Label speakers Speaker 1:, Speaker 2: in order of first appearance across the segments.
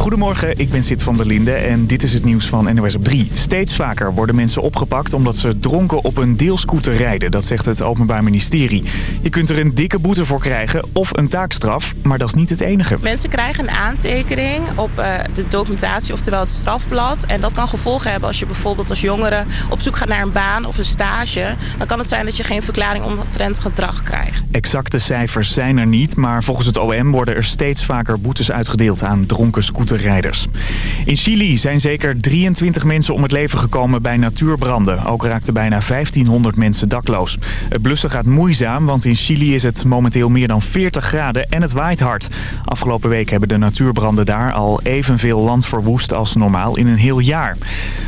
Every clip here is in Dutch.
Speaker 1: Goedemorgen, ik ben Sid van der Linde en dit is het nieuws van NOS op 3. Steeds vaker worden mensen opgepakt omdat ze dronken op een deelscooter rijden. Dat zegt het Openbaar Ministerie. Je kunt er een dikke boete voor krijgen of een taakstraf, maar dat is niet het enige.
Speaker 2: Mensen krijgen een aantekening op uh, de documentatie, oftewel het strafblad. En dat kan gevolgen hebben als je bijvoorbeeld als jongere op zoek gaat naar een baan of een stage. Dan kan het zijn dat je geen verklaring omtrent gedrag krijgt.
Speaker 1: Exacte cijfers zijn er niet, maar volgens het OM worden er steeds vaker boetes uitgedeeld aan dronken In Chili zijn zeker 23 mensen om het leven gekomen bij natuurbranden. Ook raakten bijna 1500 mensen dakloos. Het blussen gaat moeizaam, want in Chili is het momenteel meer dan 40 graden en het waait hard. Afgelopen week hebben de natuurbranden daar al evenveel land verwoest als normaal in een heel jaar.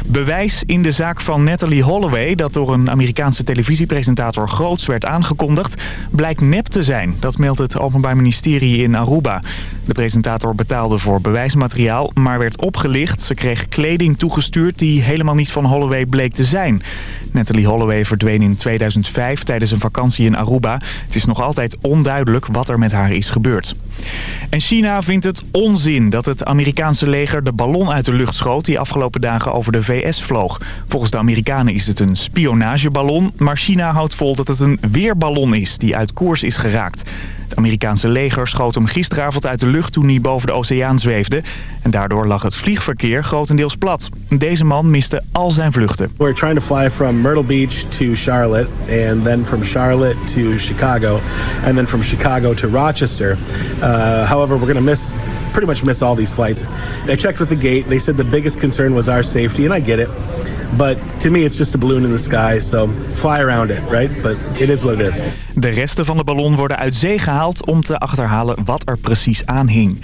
Speaker 1: Bewijs in de zaak van Natalie Holloway dat door een Amerikaanse televisiepresentator groots werd aangekondigd, blijkt nep te zijn. Dat meldt het Openbaar Ministerie in Aruba. De presentator betaalde voor bewijsmateriaal, maar werd opgelicht. Ze kreeg kleding toegestuurd die helemaal niet van Holloway bleek te zijn. Natalie Holloway verdween in 2005 tijdens een vakantie in Aruba. Het is nog altijd onduidelijk wat er met haar is gebeurd. En China vindt het onzin dat het Amerikaanse leger de ballon uit de lucht schoot... die afgelopen dagen over de VS vloog. Volgens de Amerikanen is het een spionageballon... maar China houdt vol dat het een weerballon is die uit koers is geraakt. Het Amerikaanse leger schoot hem gisteravond uit de lucht toen hij boven de oceaan zweefde. En daardoor lag het vliegverkeer grotendeels plat. Deze man miste al zijn vluchten.
Speaker 3: We're trying to fly from Myrtle Beach to Charlotte. And then from Charlotte to Chicago. And then from Chicago to Rochester. Uh, however, we're going to miss pretty much miss all these flights. I checked with the gate. They said the biggest concern was our safety, and I get it. But to me, it's just a balloon in the sky, so fly around it, right? But it is what it is.
Speaker 1: De resten van de ballon worden uit zee gehaald om te achterhalen wat er precies aan hing.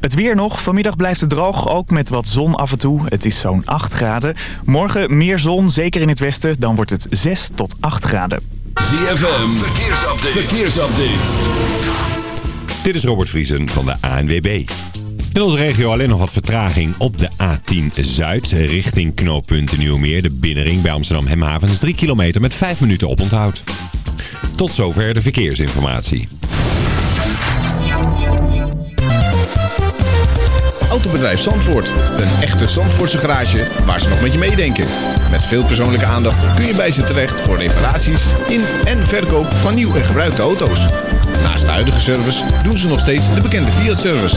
Speaker 1: Het weer nog. Vanmiddag blijft het droog, ook met wat zon af en toe. Het is zo'n 8 graden. Morgen meer zon, zeker in het westen. Dan wordt het 6 tot 8 graden.
Speaker 4: ZFM, verkeersupdate. verkeersupdate. Dit is Robert Vriesen van de ANWB. In onze regio alleen nog wat vertraging op de A10 Zuid richting knooppunt Nieuwmeer. De binnenring bij Amsterdam Hemhavens 3 kilometer met 5 minuten oponthoud. Tot zover de verkeersinformatie.
Speaker 5: Autobedrijf Zandvoort. Een echte Zandvoortse garage waar ze nog met je meedenken. Met veel persoonlijke aandacht kun je bij ze terecht voor reparaties in en verkoop van nieuw en gebruikte auto's. Naast de huidige service doen ze nog steeds de bekende Fiat-service.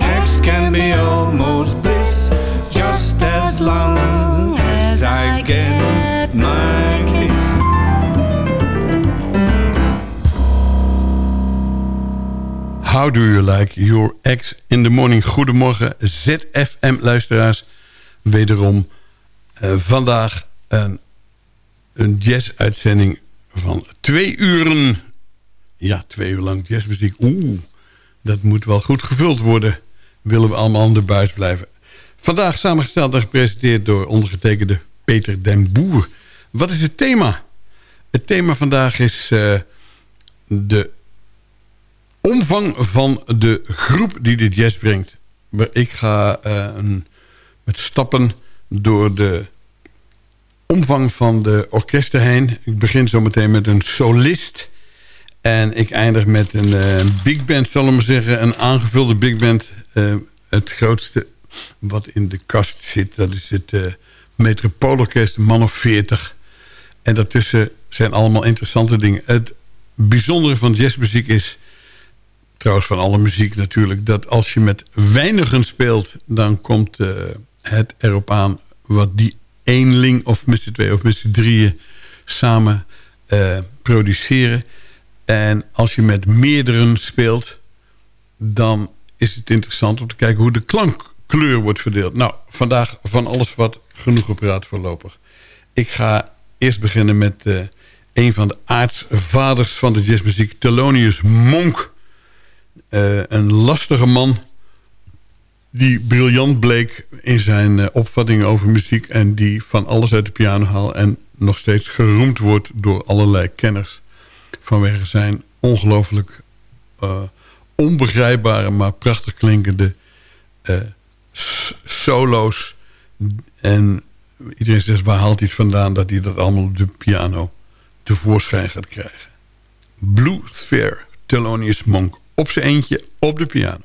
Speaker 6: X can be almost bliss, just as long as I get my.
Speaker 7: How do you like your
Speaker 8: ex in the morning? Goedemorgen ZFM-luisteraars. Wederom eh, vandaag een, een jazz-uitzending van twee uren. Ja, twee uur lang jazzmuziek. Oeh, dat moet wel goed gevuld worden. Willen we allemaal aan de buis blijven. Vandaag samengesteld en gepresenteerd door ondergetekende Peter den Boer. Wat is het thema? Het thema vandaag is eh, de omvang van de groep die de jazz brengt. Ik ga eh, een, met stappen door de omvang van de orkesten heen. Ik begin zo meteen met een solist. En ik eindig met een eh, big band, zal ik maar zeggen. Een aangevulde big band. Eh, het grootste wat in de kast zit, dat is het uh, Metropoolorkest, man of 40. En daartussen zijn allemaal interessante dingen. Het bijzondere van jazzmuziek is trouwens van alle muziek natuurlijk... dat als je met weinigen speelt... dan komt het erop aan wat die eenling of met z'n twee of met z'n drieën samen produceren. En als je met meerderen speelt... dan is het interessant om te kijken hoe de klankkleur wordt verdeeld. Nou, vandaag van alles wat genoeg gepraat voorlopig. Ik ga eerst beginnen met uh, een van de aartsvaders van de jazzmuziek... Thelonious Monk... Uh, een lastige man die briljant bleek in zijn uh, opvattingen over muziek... en die van alles uit de piano haalt... en nog steeds geroemd wordt door allerlei kenners... vanwege zijn ongelooflijk uh, onbegrijpbare... maar prachtig klinkende solo's. En iedereen zegt, waar haalt hij het vandaan... dat hij dat allemaal op de piano tevoorschijn gaat krijgen. Blue Sphere, Thelonious Monk op zijn eentje op de piano.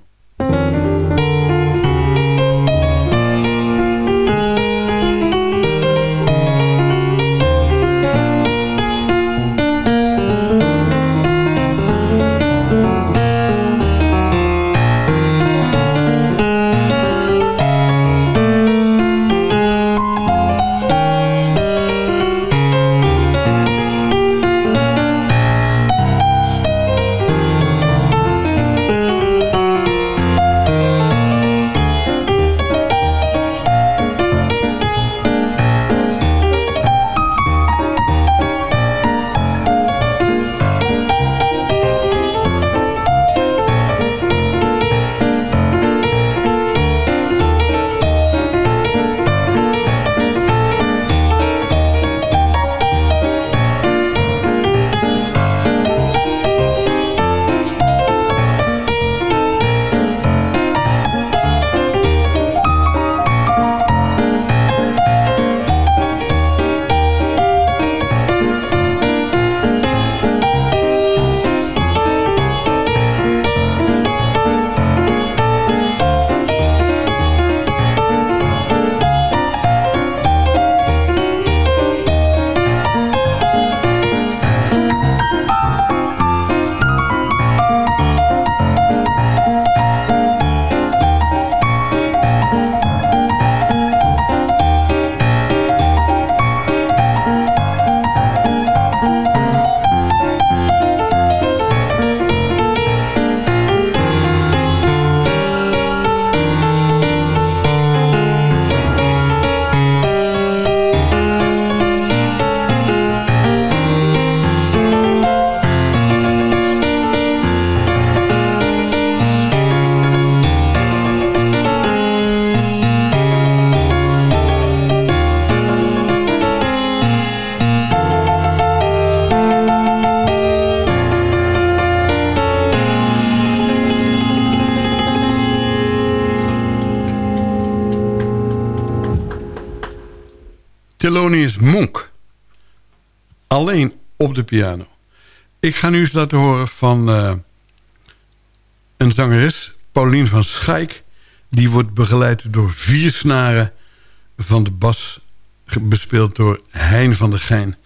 Speaker 8: Alleen op de piano. Ik ga nu eens laten horen van eh, een zangeres, Paulien van Schaik. Die wordt begeleid door vier snaren van de bas... bespeeld door Hein van der Geijn...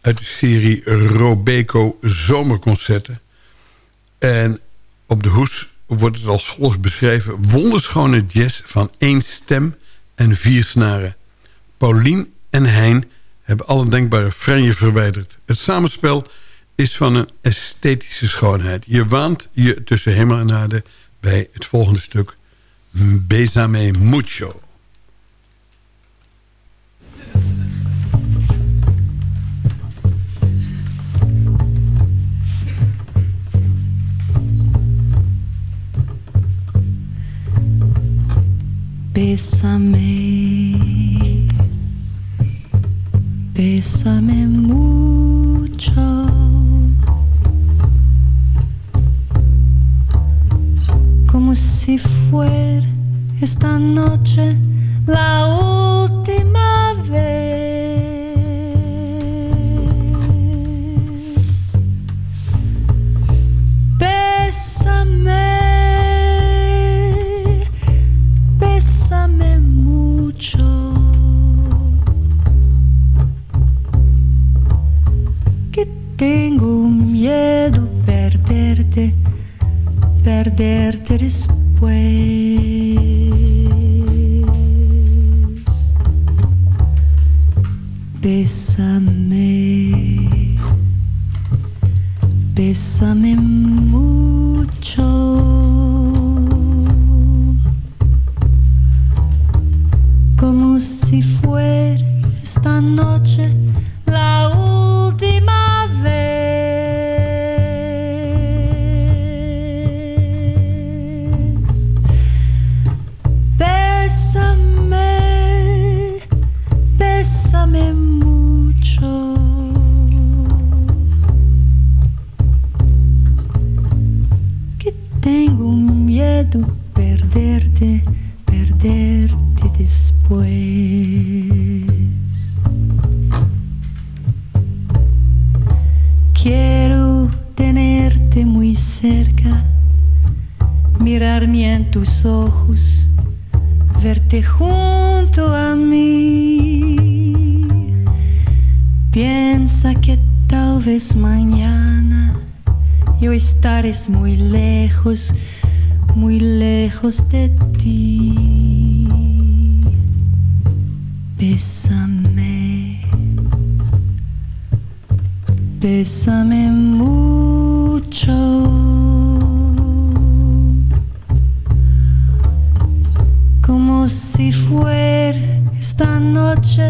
Speaker 8: uit de serie Robeco Zomerconcerten. En op de hoes wordt het als volgt beschreven... wonderschone jazz van één stem en vier snaren. Paulien en Hein hebben alle denkbare franje verwijderd. Het samenspel is van een esthetische schoonheid. Je waant je tussen hemel en aarde bij het volgende stuk... Besame Mucho.
Speaker 7: Bésame, bésame mucho. Como si fuera esta noche la última lejos de ti. Bésame, bésame mucho. Como si fuera esta noche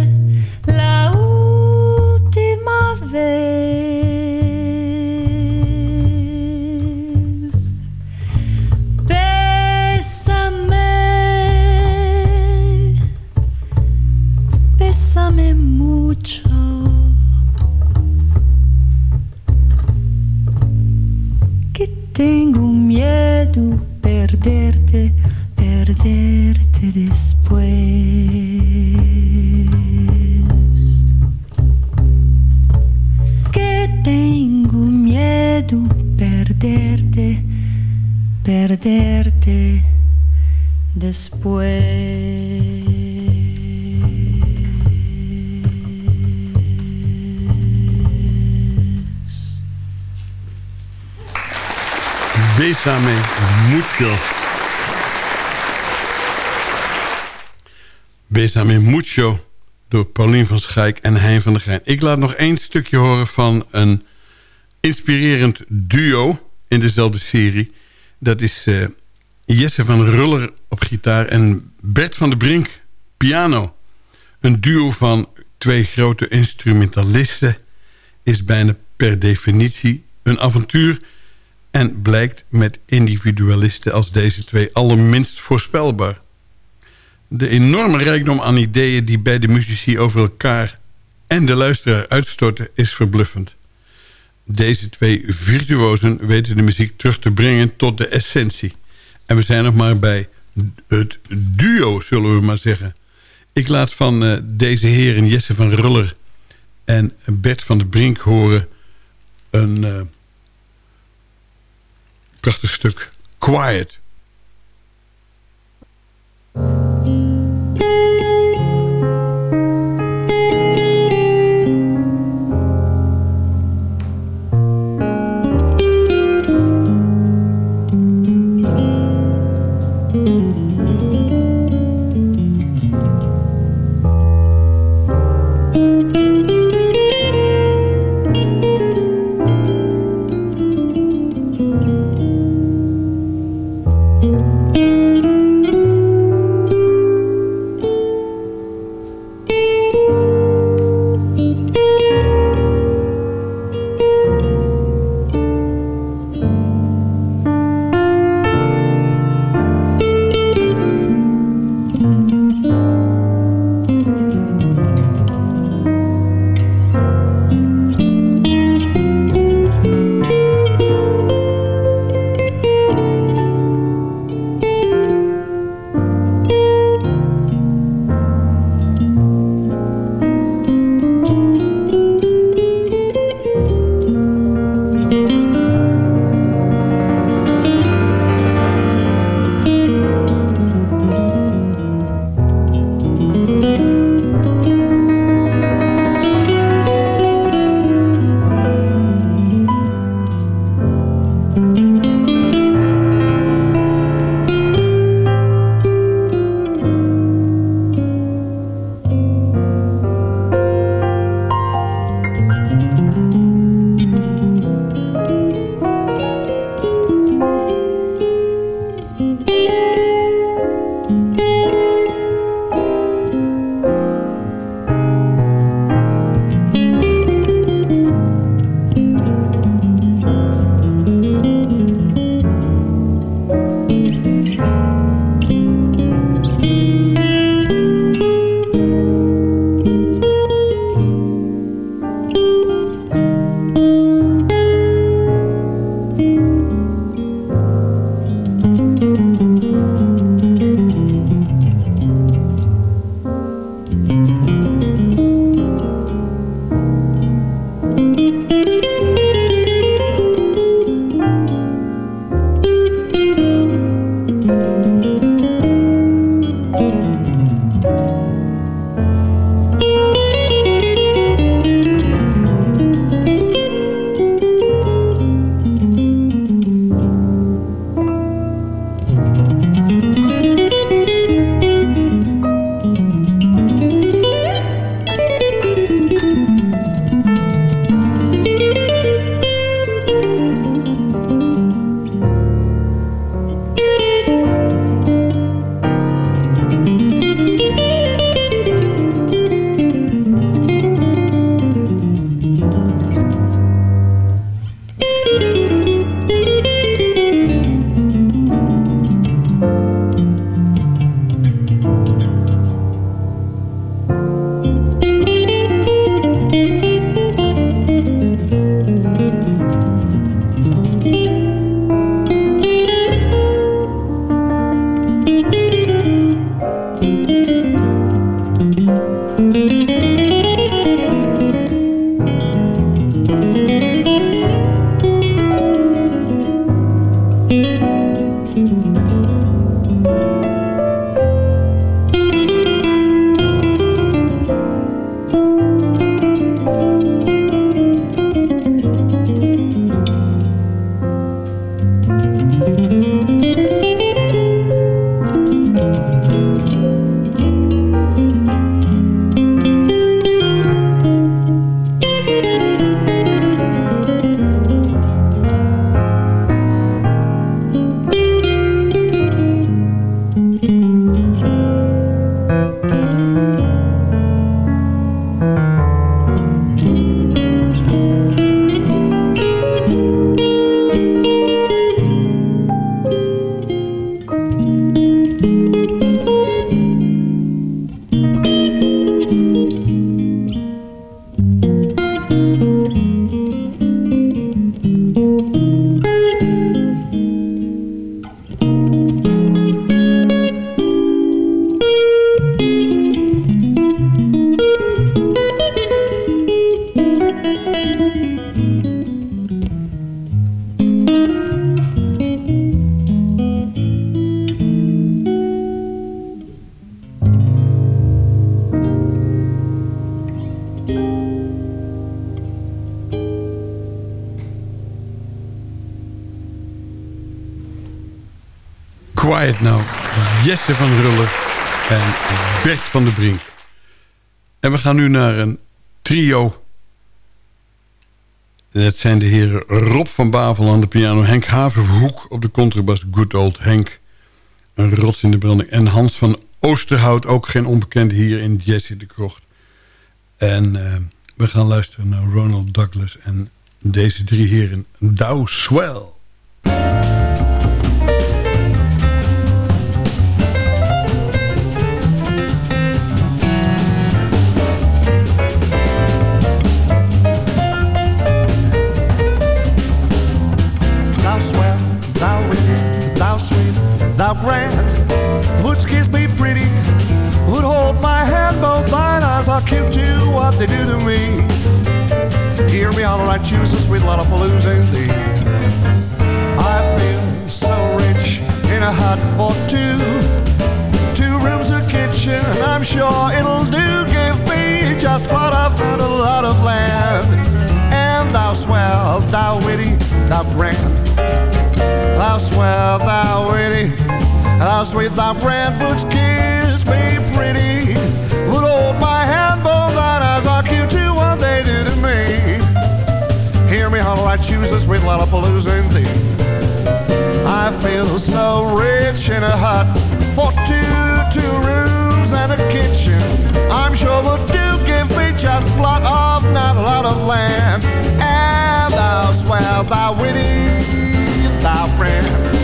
Speaker 7: la última vez. Después.
Speaker 8: Besame mucho. Besame mucho door Paulien van Schaik en Hein van der Geijn. Ik laat nog één stukje horen van een inspirerend duo in dezelfde serie. Dat is eh, Jesse van Ruller op gitaar en Bert van der Brink piano. Een duo van twee grote instrumentalisten is bijna per definitie een avontuur... en blijkt met individualisten als deze twee allerminst voorspelbaar. De enorme rijkdom aan ideeën die bij de muzici over elkaar en de luisteraar uitstorten is verbluffend. Deze twee virtuosen weten de muziek terug te brengen tot de essentie. En we zijn nog maar bij het duo, zullen we maar zeggen. Ik laat van eh, deze heren Jesse van Ruller en Bert van de Brink horen... een eh, prachtig stuk Quiet... Now. Jesse van Ruller en Bert van der Brink. En we gaan nu naar een trio. Dat zijn de heren Rob van Bavel aan de piano... Henk Haverhoek op de contrabas, Good Old Henk. Een rots in de branding. En Hans van Oosterhout, ook geen onbekende hier in Jesse de Krocht. En eh, we gaan luisteren naar Ronald Douglas en deze drie heren. Dow Swell.
Speaker 9: Thou grand, would kiss me pretty, would hold my hand, both thine eyes are cute to what they do to me. Hear me all I choose a sweet Lollapalooza indeed. I feel so rich in a hut for two, two rooms, a kitchen, and I'm sure it'll do. Give me just what I've got, a lot of land. And thou swell, thou witty, thou grand. Thou swell, thou witty, thou sweet, thou grand, would kiss me pretty, would hold my hand, both thine eyes are cute to what they do to me. Hear me how I choose the sweet Lollapalooza indeed. I feel so rich in a hut for two, two rooms and a kitchen. I'm sure would do give me just plot of not a lot of land. And thou swell, thou witty, our friend.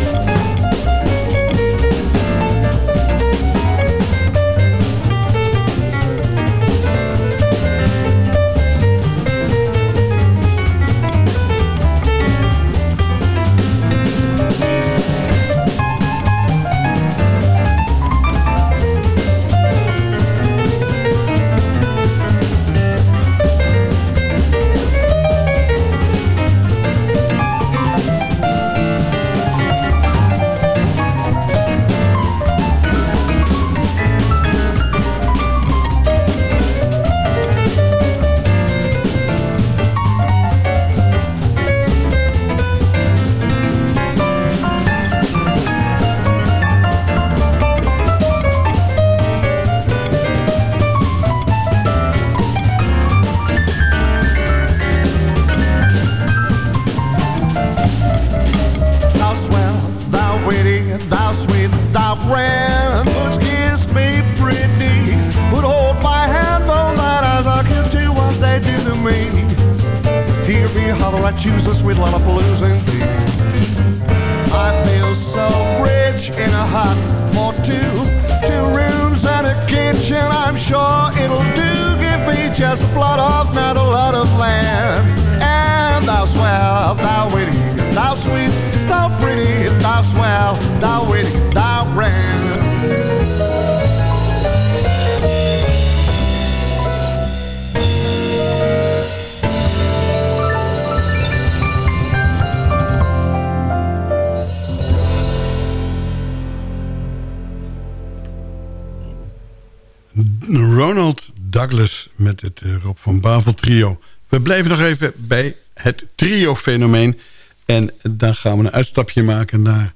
Speaker 8: Van Bavel trio. We blijven nog even bij het trio-fenomeen. En dan gaan we een uitstapje maken naar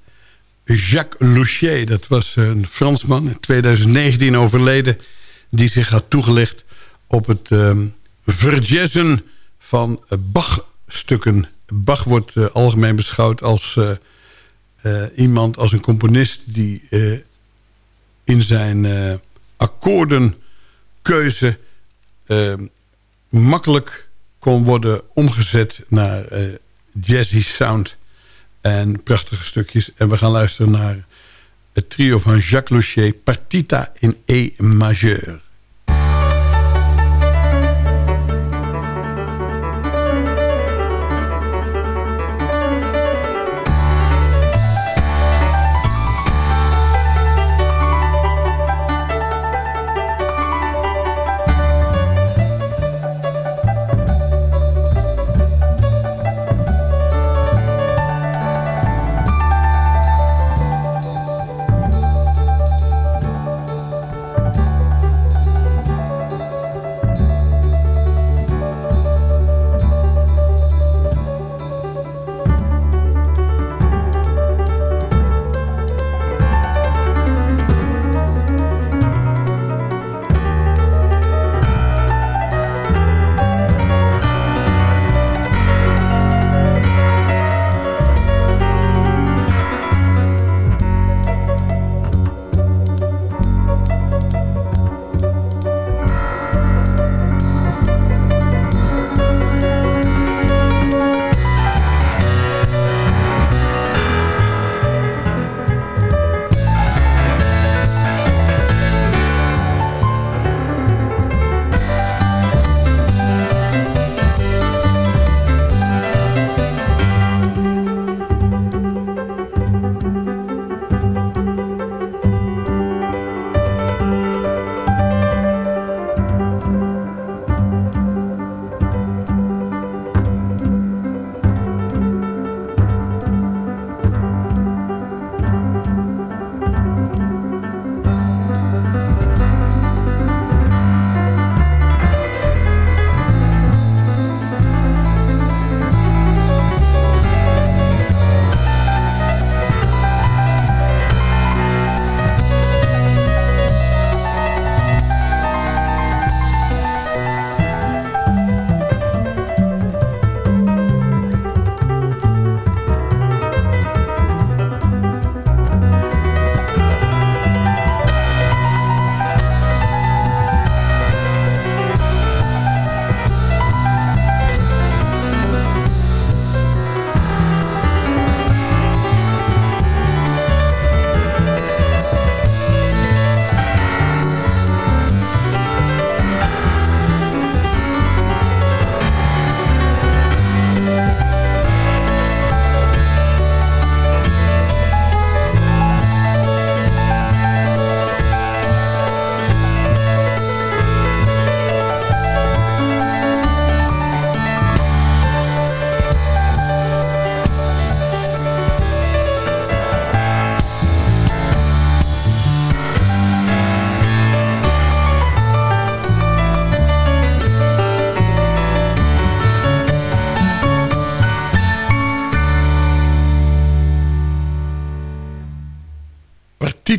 Speaker 8: Jacques Louchier. Dat was een Fransman, in 2019 overleden... die zich had toegelegd op het ehm verjazzen van Bach-stukken. Bach wordt eh, algemeen beschouwd als eh, eh, iemand, als een componist... die in zijn akkoordenkeuze eh, makkelijk kon worden omgezet naar eh, jazzy sound en prachtige stukjes. En we gaan luisteren naar het trio van Jacques Louchier, Partita in E majeur.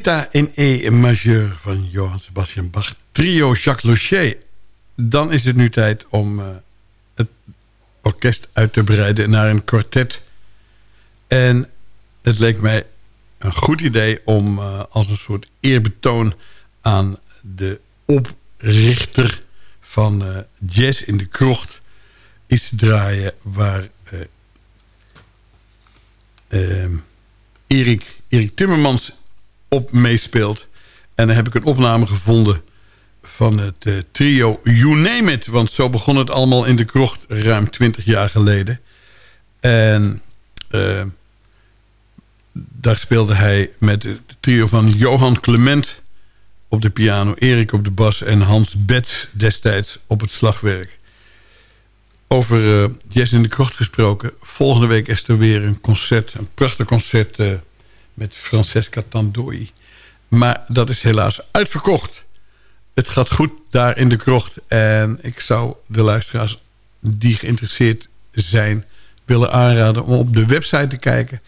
Speaker 8: In E majeur van Johann Sebastian Bach. Trio Jacques Locher. Dan is het nu tijd om eh, het orkest uit te breiden naar een kwartet. En het leek mij een goed idee om eh, als een soort eerbetoon aan de oprichter van eh, Jazz in de Krocht iets te draaien waar uh, Erik, Erik Timmermans op meespeelt. En dan heb ik een opname gevonden van het uh, trio You Name It. Want zo begon het allemaal in de krocht ruim 20 jaar geleden. En uh, daar speelde hij met het trio van Johan Clement op de piano... Erik op de bas en Hans Betts destijds op het slagwerk. Over uh, in de Krocht gesproken. Volgende week is er weer een concert. Een prachtig concert met Francesca Tandoi. Maar dat is helaas uitverkocht. Het gaat goed daar in de krocht. En ik zou de luisteraars die geïnteresseerd zijn... willen aanraden om op de website te kijken.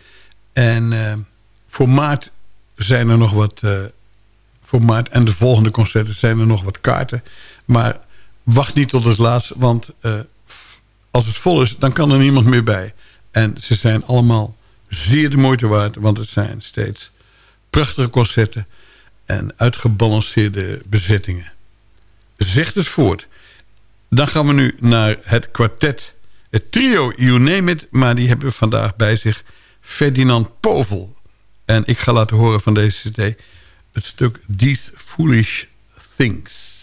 Speaker 8: En uh, voor maart zijn er nog wat... Uh, voor maart en de volgende concerten zijn er nog wat kaarten. Maar wacht niet tot het laatst, want... Uh, als het vol is, dan kan er niemand meer bij. En ze zijn allemaal zeer de moeite waard, want het zijn steeds prachtige concerten en uitgebalanceerde bezettingen. Zegt het voort. Dan gaan we nu naar het kwartet. Het trio You Name It, maar die hebben we vandaag bij zich Ferdinand Povel. En ik ga laten horen van deze cd het stuk These Foolish Things.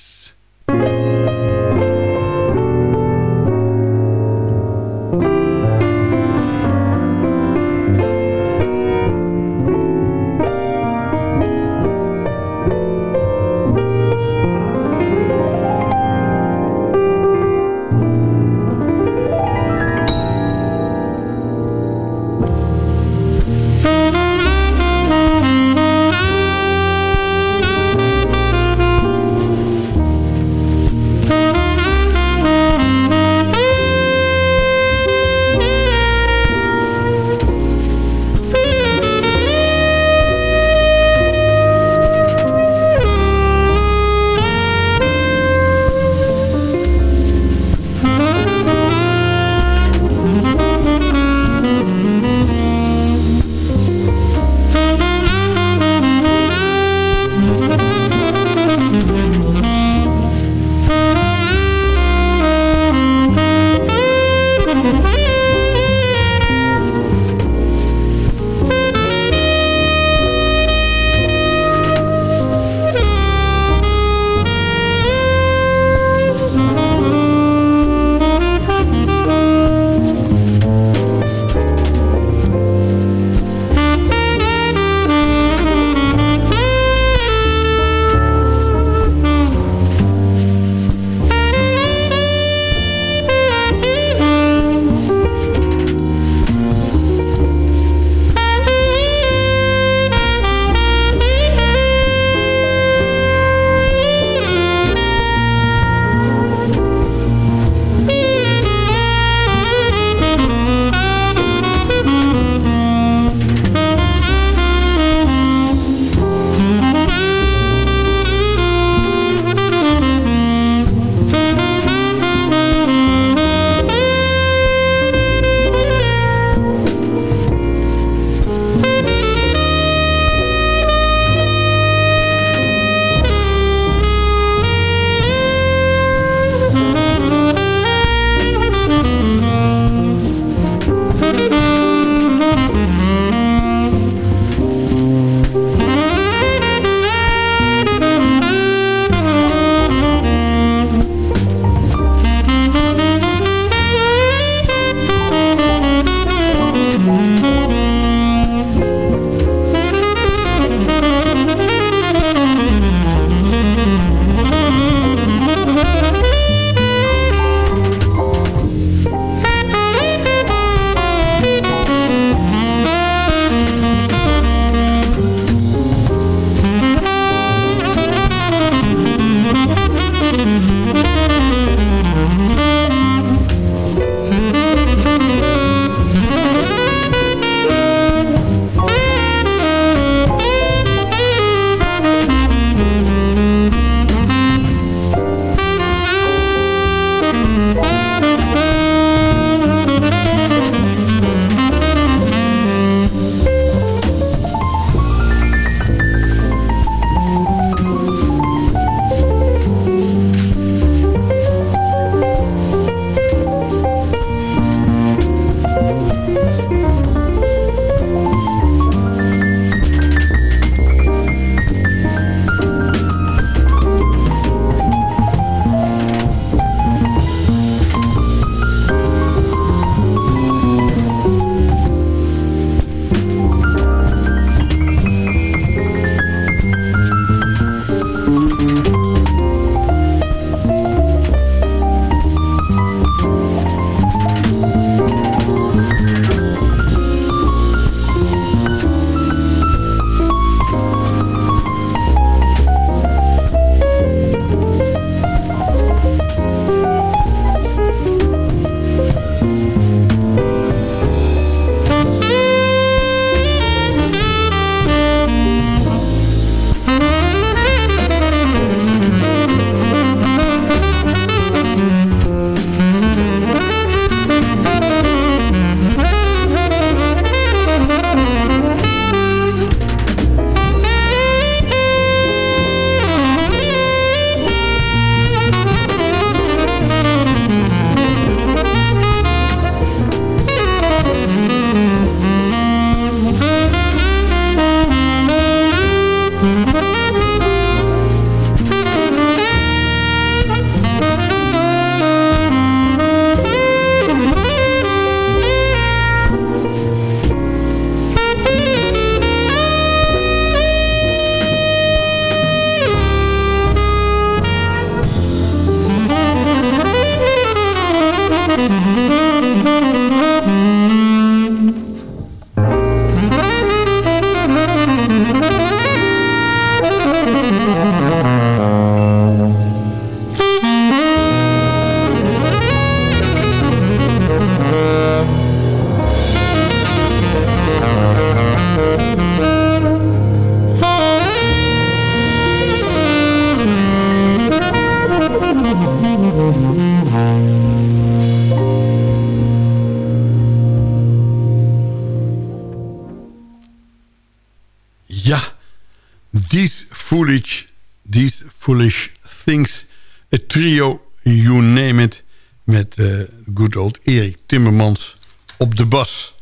Speaker 8: These Foolish, These Foolish Things. Het trio You Name It. Met eh, good old Erik Timmermans op de bas.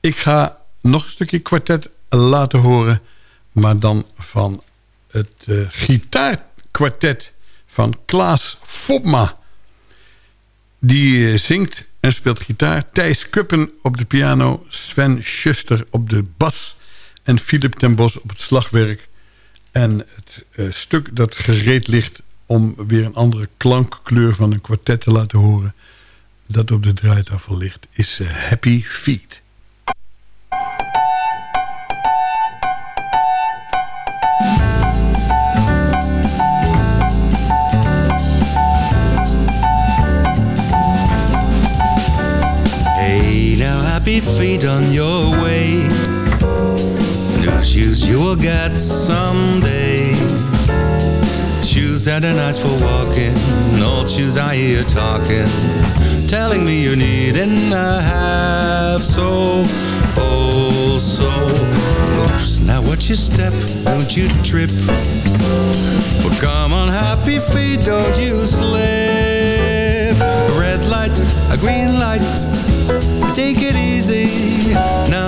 Speaker 8: Ik ga nog een stukje kwartet laten horen. Maar dan van het uh, gitaarkwartet van Klaas Fopma. Die uh, zingt en speelt gitaar. Thijs Kuppen op de piano. Sven Schuster op de bas. En Philip ten Bos op het slagwerk. En het uh, stuk dat gereed ligt om weer een andere klankkleur van een kwartet te laten horen... dat op de draaitafel ligt, is Happy Feet.
Speaker 10: happy feet on your way. Shoes you will get someday. Shoes that are nice for walking. Old shoes I hear talking. Telling me you need and I have so, oh so. Oops, now watch your step, don't you trip. But come on, happy feet, don't you slip. A red light, a green light take it easy. Now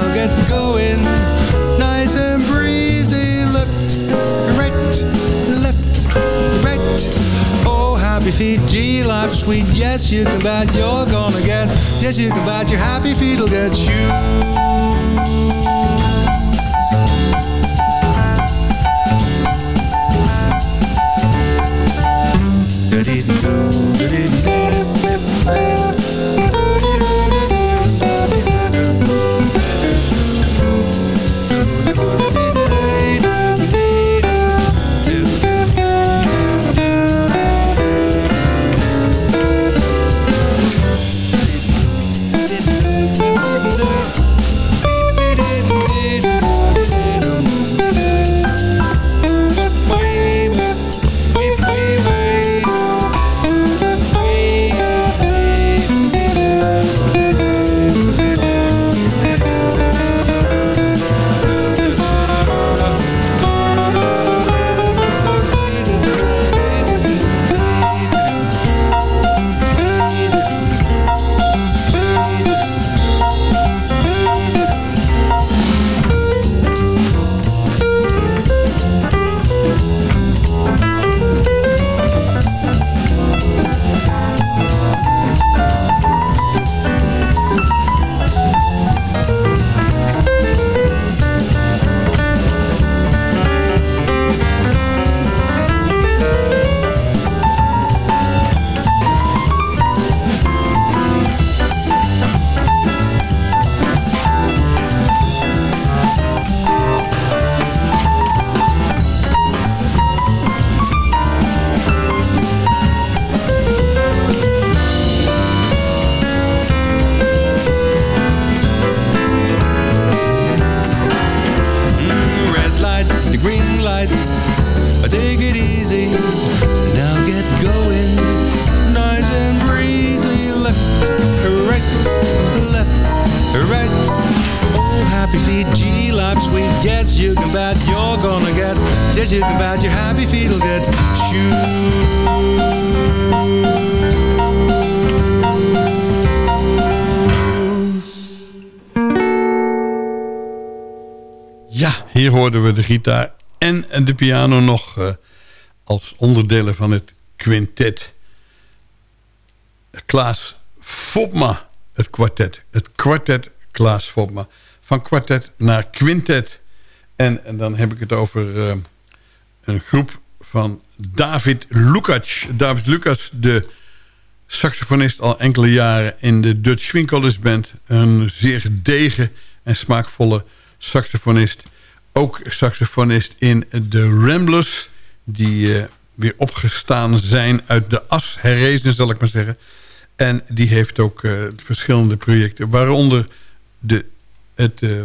Speaker 10: happy feet. Gee, life sweet. Yes, you can bet you're gonna get. Yes, you can bet your happy feet'll get you. do do do do do do Oh, happy feet, G life sweet. Yes, you can bet you're gonna get. Yes, you can bet your happy feet will get you.
Speaker 8: hoorden we de gitaar en de piano nog uh, als onderdelen van het quintet. Klaas Fopma, het kwartet. Het kwartet Klaas Fopma. Van kwartet naar quintet. En, en dan heb ik het over uh, een groep van David Lukacs. David Lukacs, de saxofonist al enkele jaren in de Dutch Swing Band. Een zeer gedegen en smaakvolle saxofonist. Ook saxofonist in de Ramblers. Die uh, weer opgestaan zijn uit de as herrezen, zal ik maar zeggen. En die heeft ook uh, verschillende projecten. Waaronder de, het, uh,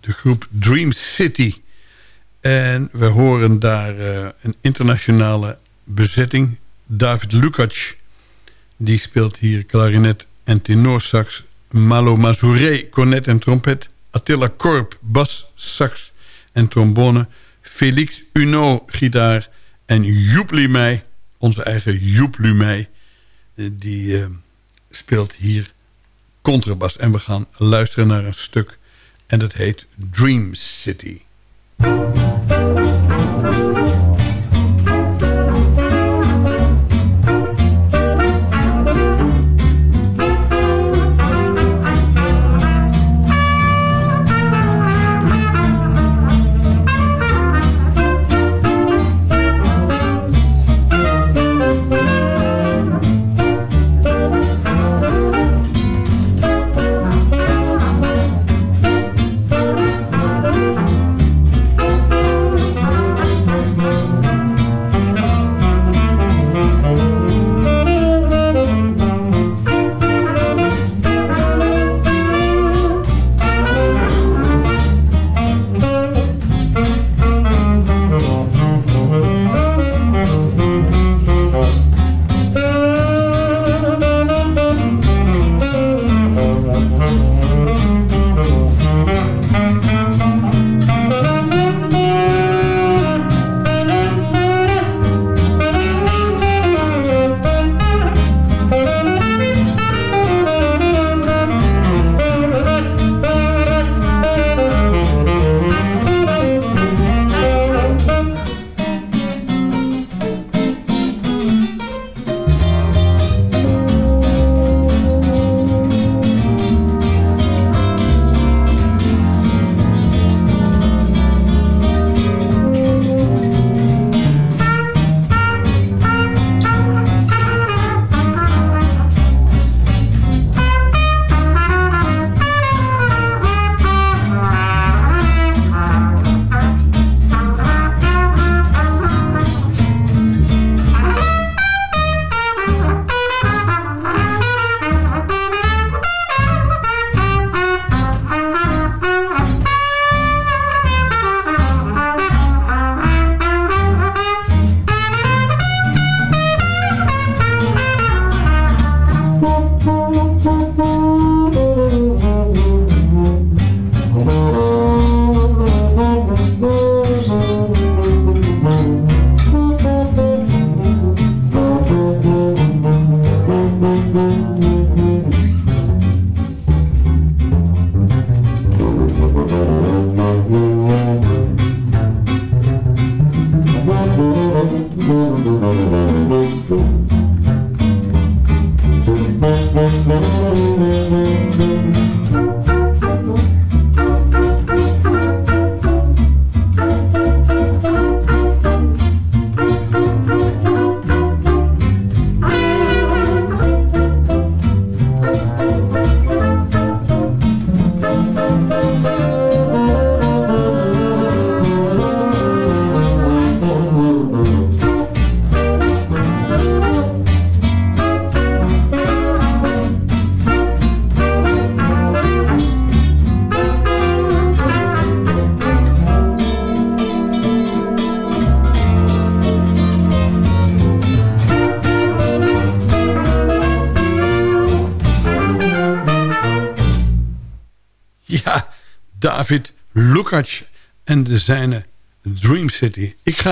Speaker 8: de groep Dream City. En we horen daar een internationale bezetting. David Lukacs. Die speelt hier klarinet en tenorsax. Malo Mazuré, cornet en trompet. Attila Korp, bas, sax en trombone. Felix Uno gitaar en Joep Lumey, onze eigen Joep Lumey, eh, die eh, speelt hier contrabas. En we gaan luisteren naar een stuk en dat heet Dream City.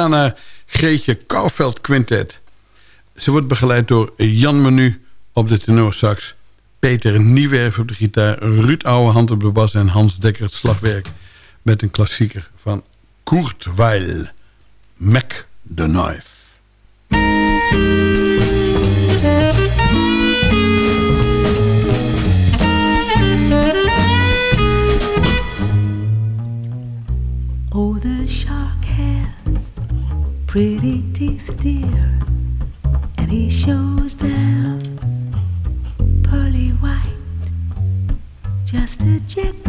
Speaker 8: Naar Greetje Kouwveld Quintet. Ze wordt begeleid door Jan Menu op de tenorsax... Peter Niewerf op de gitaar... Ruud Ouwehand op de bas en Hans Dekker het slagwerk... met een klassieker van Kurt Weil. Mac the Knife.
Speaker 7: Pretty teeth, dear, and he shows them pearly white. Just a jackknife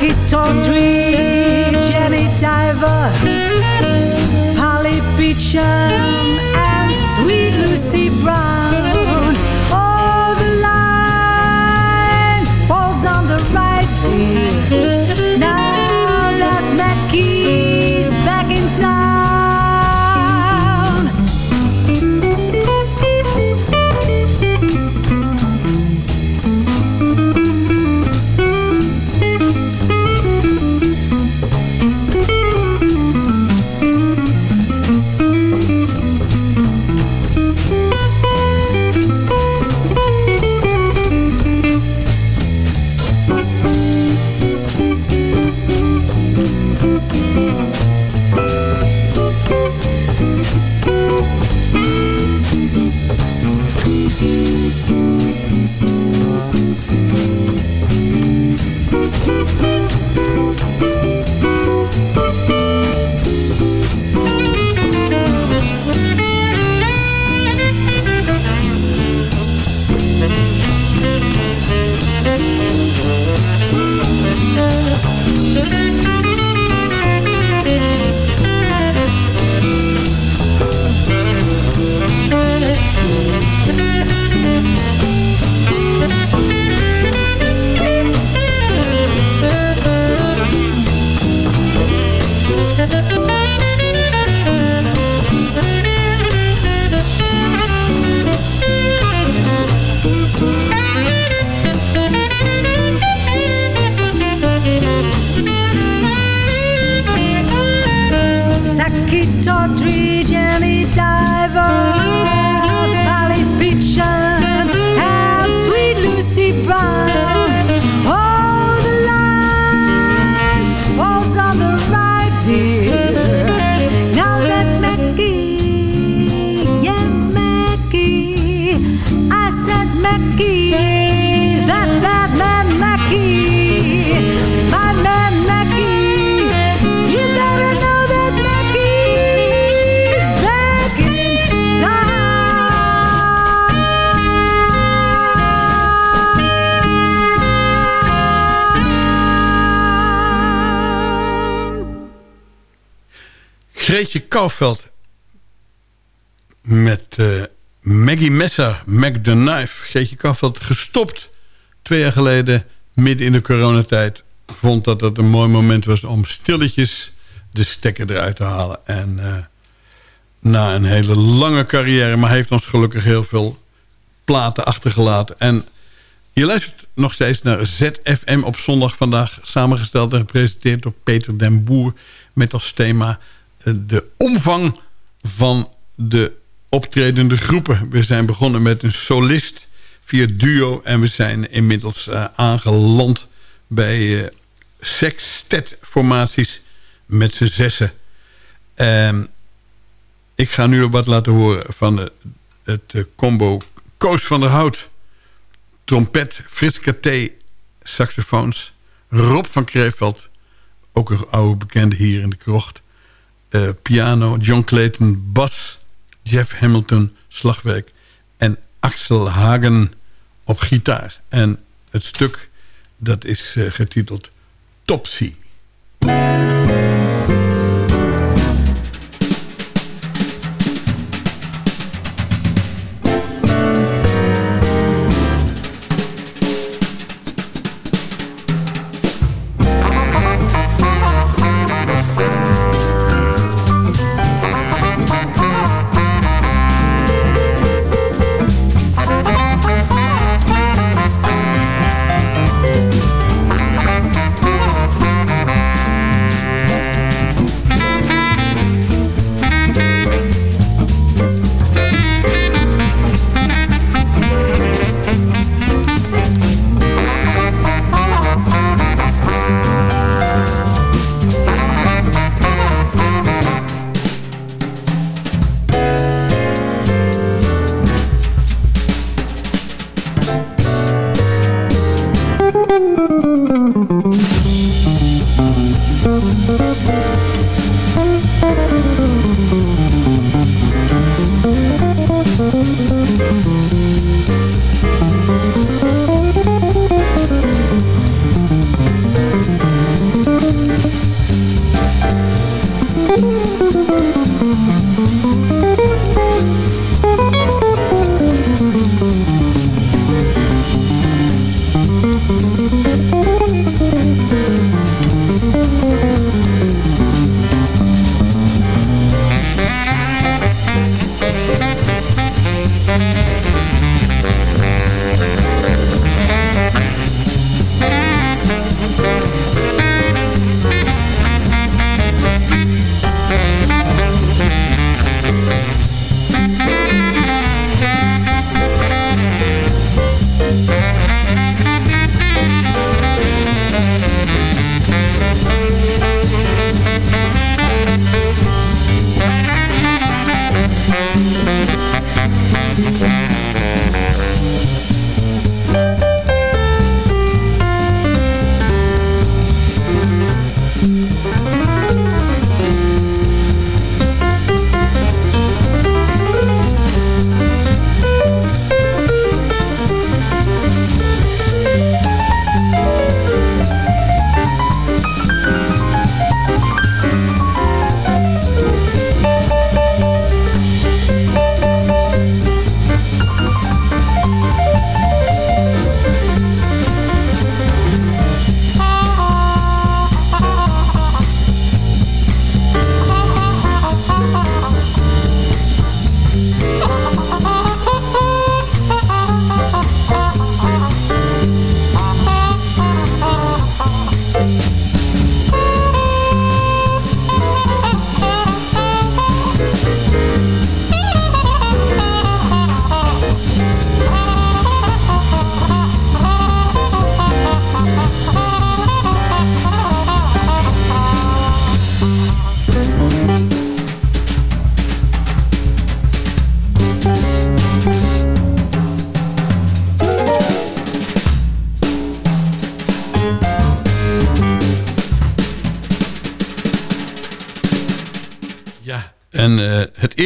Speaker 7: qui t'enduit.
Speaker 8: Greetje Kouwveld met eh, Maggie Messer, Mac the Knife. Greetje Kouwveld gestopt twee jaar geleden, midden in de coronatijd. Vond dat het een mooi moment was om stilletjes de stekker eruit te halen. En eh, na een hele lange carrière, maar heeft ons gelukkig heel veel platen achtergelaten. En je luistert nog steeds naar ZFM op zondag vandaag. Samengesteld en gepresenteerd door Peter den Boer. Met als thema de omvang van de optredende groepen. We zijn begonnen met een solist via duo. En we zijn inmiddels eh, aangeland bij eh sextet-formaties met z'n zessen. Ehm, ik ga nu wat laten horen van de, het eh, combo Koos van der Hout trompet, Frits Katé, saxofoons... Rob van Kreeveld, ook een oude bekende hier in de krocht... eh, piano, John Clayton, bas... Jeff Hamilton, slagwerk... en Axel Hagen op gitaar. En het stuk, dat is eh, getiteld Topsy.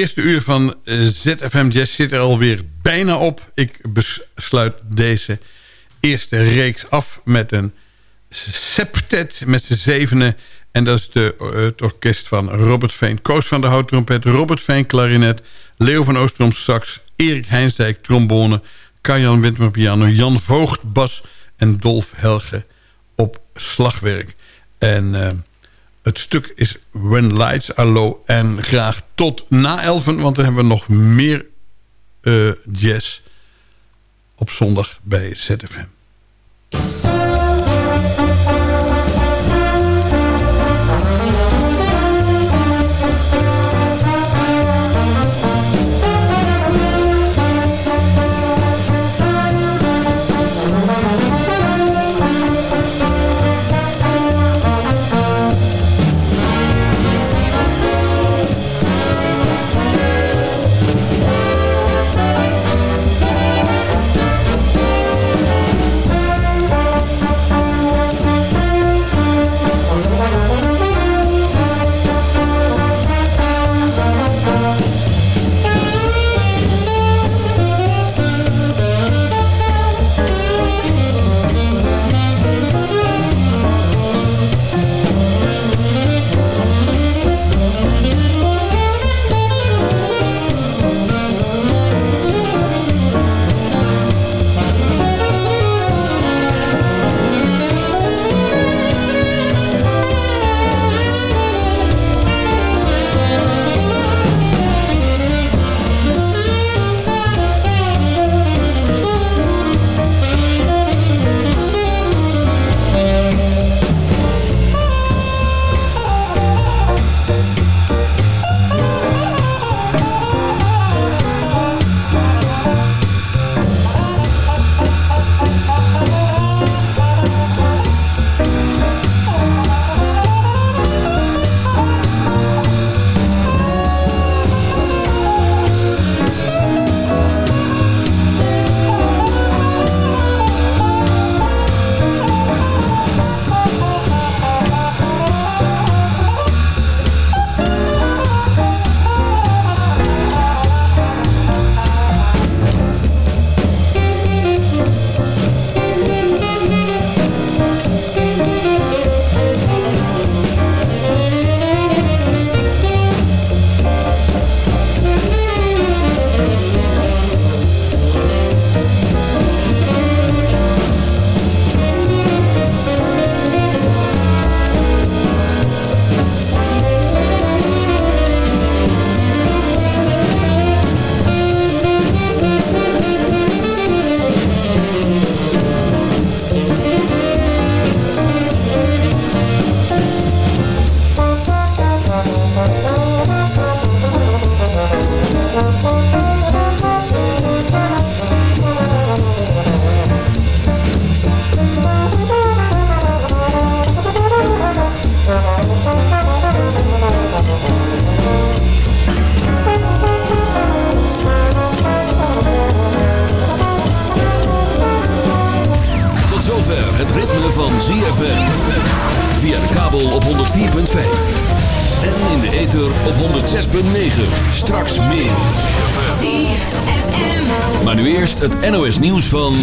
Speaker 8: Eerste uur van eh, ZFM Jazz zit er alweer bijna op. Ik besluit deze eerste reeks af met een septet met z'n zevenen. En dat is de, eh, het orkest van Robert Veen. Koos van der Hout trompet, Robert Veen klarinet... Leo van Oostrom sax, Erik Heinsdijk trombone... Karjan Wintmer piano, Jan Voogd bas en Dolf Helge op slagwerk. En... eh, het stuk is When Lights Are Low. En graag tot na elfen, want dan hebben we nog meer eh, jazz op zondag bij ZFM.
Speaker 11: Van 11 uur.